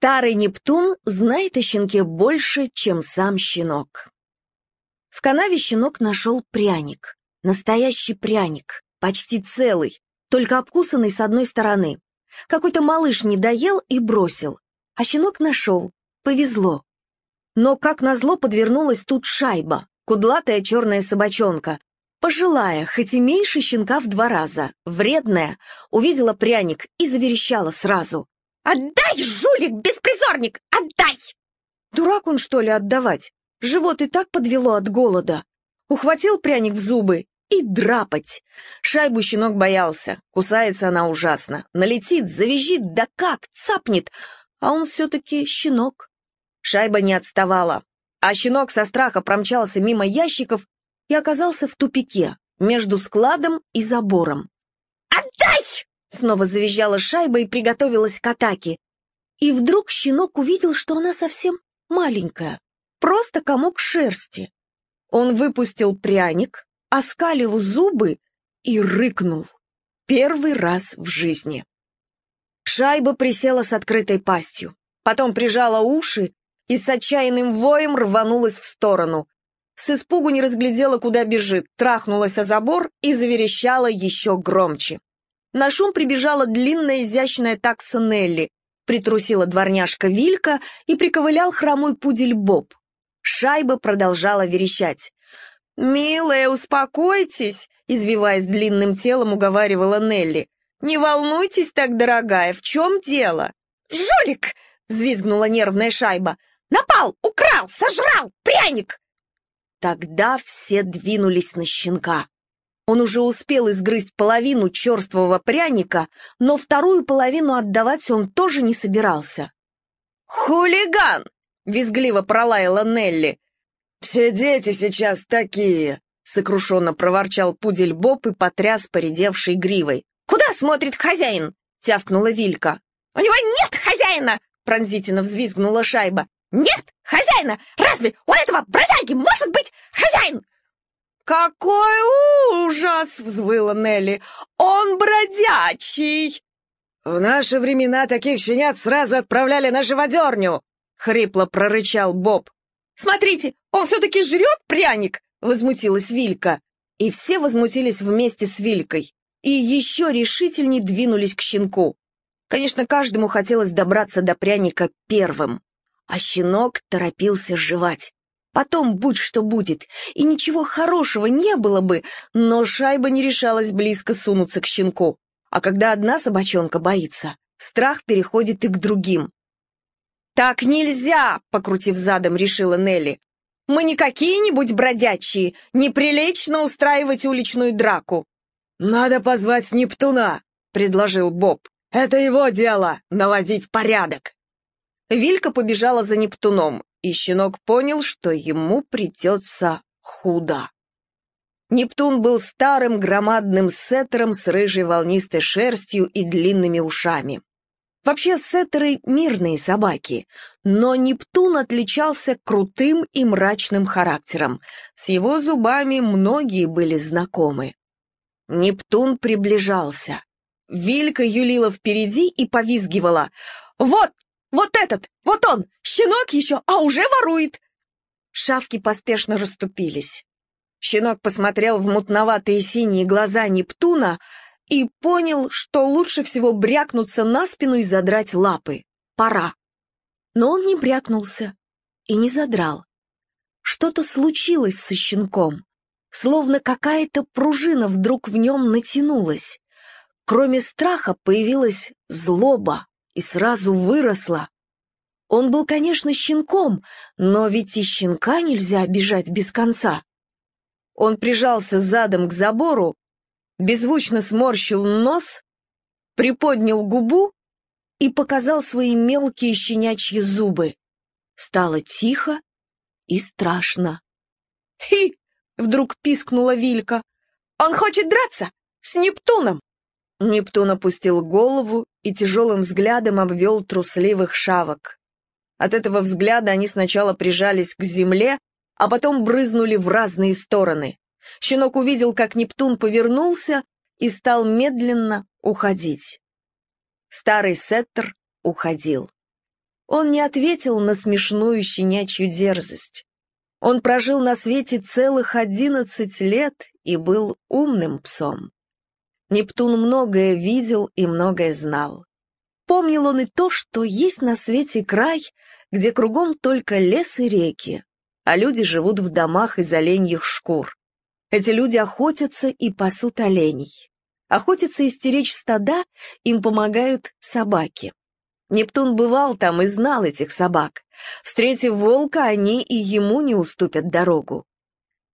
Старый Нептун знает о щенке больше, чем сам щенок. В канаве щенок нашел пряник. Настоящий пряник, почти целый, только обкусанный с одной стороны. Какой-то малыш не доел и бросил. А щенок нашел. Повезло. Но, как назло, подвернулась тут шайба, кудлатая черная собачонка. Пожилая, хоть и меньше щенка в два раза, вредная, увидела пряник и заверещала сразу. «Отдай, жулик, беспризорник, отдай!» Дурак он, что ли, отдавать? Живот и так подвело от голода. Ухватил пряник в зубы и драпать. Шайбу щенок боялся, кусается она ужасно. Налетит, завизжит, да как, цапнет, а он все-таки щенок. Шайба не отставала, а щенок со страха промчался мимо ящиков и оказался в тупике, между складом и забором. «Отдай!» Снова завизжала шайба и приготовилась к атаке. И вдруг щенок увидел, что она совсем маленькая, просто комок шерсти. Он выпустил пряник, оскалил зубы и рыкнул. Первый раз в жизни. Шайба присела с открытой пастью, потом прижала уши и с отчаянным воем рванулась в сторону. С испугу не разглядела, куда бежит, трахнулась о забор и заверещала еще громче. На шум прибежала длинная изящная такса Нелли, притрусила дворняжка Вилька и приковылял хромой пудель Боб. Шайба продолжала верещать. «Милая, успокойтесь!» — извиваясь длинным телом, уговаривала Нелли. «Не волнуйтесь так, дорогая, в чем дело?» «Жулик!» — взвизгнула нервная шайба. «Напал! Украл! Сожрал! Пряник!» Тогда все двинулись на щенка. Он уже успел изгрызть половину черствого пряника, но вторую половину отдавать он тоже не собирался. «Хулиган!» — визгливо пролаяла Нелли. «Все дети сейчас такие!» — сокрушенно проворчал пудель Боб и потряс поредевшей гривой. «Куда смотрит хозяин?» — тявкнула Вилька. «У него нет хозяина!» — пронзительно взвизгнула шайба. «Нет хозяина! Разве у этого бродяги может быть хозяин?» «Какой ужас!» — взвыла Нелли. «Он бродячий!» «В наши времена таких щенят сразу отправляли на живодерню!» — хрипло прорычал Боб. «Смотрите, он все-таки жрет пряник!» — возмутилась Вилька. И все возмутились вместе с Вилькой. И еще решительней двинулись к щенку. Конечно, каждому хотелось добраться до пряника первым. А щенок торопился жевать. Потом будь что будет, и ничего хорошего не было бы, но шайба не решалась близко сунуться к щенку. А когда одна собачонка боится, страх переходит и к другим. «Так нельзя!» — покрутив задом, решила Нелли. «Мы не какие-нибудь бродячие, неприлично устраивать уличную драку». «Надо позвать Нептуна», — предложил Боб. «Это его дело — наводить порядок». Вилька побежала за Нептуном, и щенок понял, что ему придется худо. Нептун был старым громадным сеттером с рыжей волнистой шерстью и длинными ушами. Вообще сеттеры — мирные собаки, но Нептун отличался крутым и мрачным характером. С его зубами многие были знакомы. Нептун приближался. Вилька юлила впереди и повизгивала. «Вот, вот этот! Вот он! Щенок еще, а уже ворует!» Шавки поспешно расступились. Щенок посмотрел в мутноватые синие глаза Нептуна и понял, что лучше всего брякнуться на спину и задрать лапы. Пора. Но он не брякнулся и не задрал. Что-то случилось со щенком, словно какая-то пружина вдруг в нем натянулась. Кроме страха появилась злоба и сразу выросла. Он был, конечно, щенком, но ведь и щенка нельзя обижать без конца. Он прижался задом к забору, беззвучно сморщил нос, приподнял губу и показал свои мелкие щенячьи зубы. Стало тихо и страшно. «Хи!» — вдруг пискнула Вилька. «Он хочет драться с Нептуном!» Нептун опустил голову и тяжелым взглядом обвел трусливых шавок. От этого взгляда они сначала прижались к земле, а потом брызнули в разные стороны. Щенок увидел, как Нептун повернулся и стал медленно уходить. Старый сеттер уходил. Он не ответил на смешную щенячью дерзость. Он прожил на свете целых одиннадцать лет и был умным псом. Нептун многое видел и многое знал. Помнил он и то, что есть на свете край, где кругом только лес и реки, а люди живут в домах из оленьих шкур. Эти люди охотятся и пасут оленей. Охотиться и стеречь стада им помогают собаки. Нептун бывал там и знал этих собак. Встретив волка, они и ему не уступят дорогу.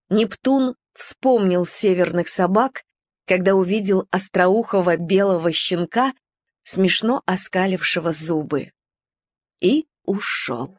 Нептун вспомнил северных собак, когда увидел остроухого белого щенка, смешно оскалившего зубы. И ушел.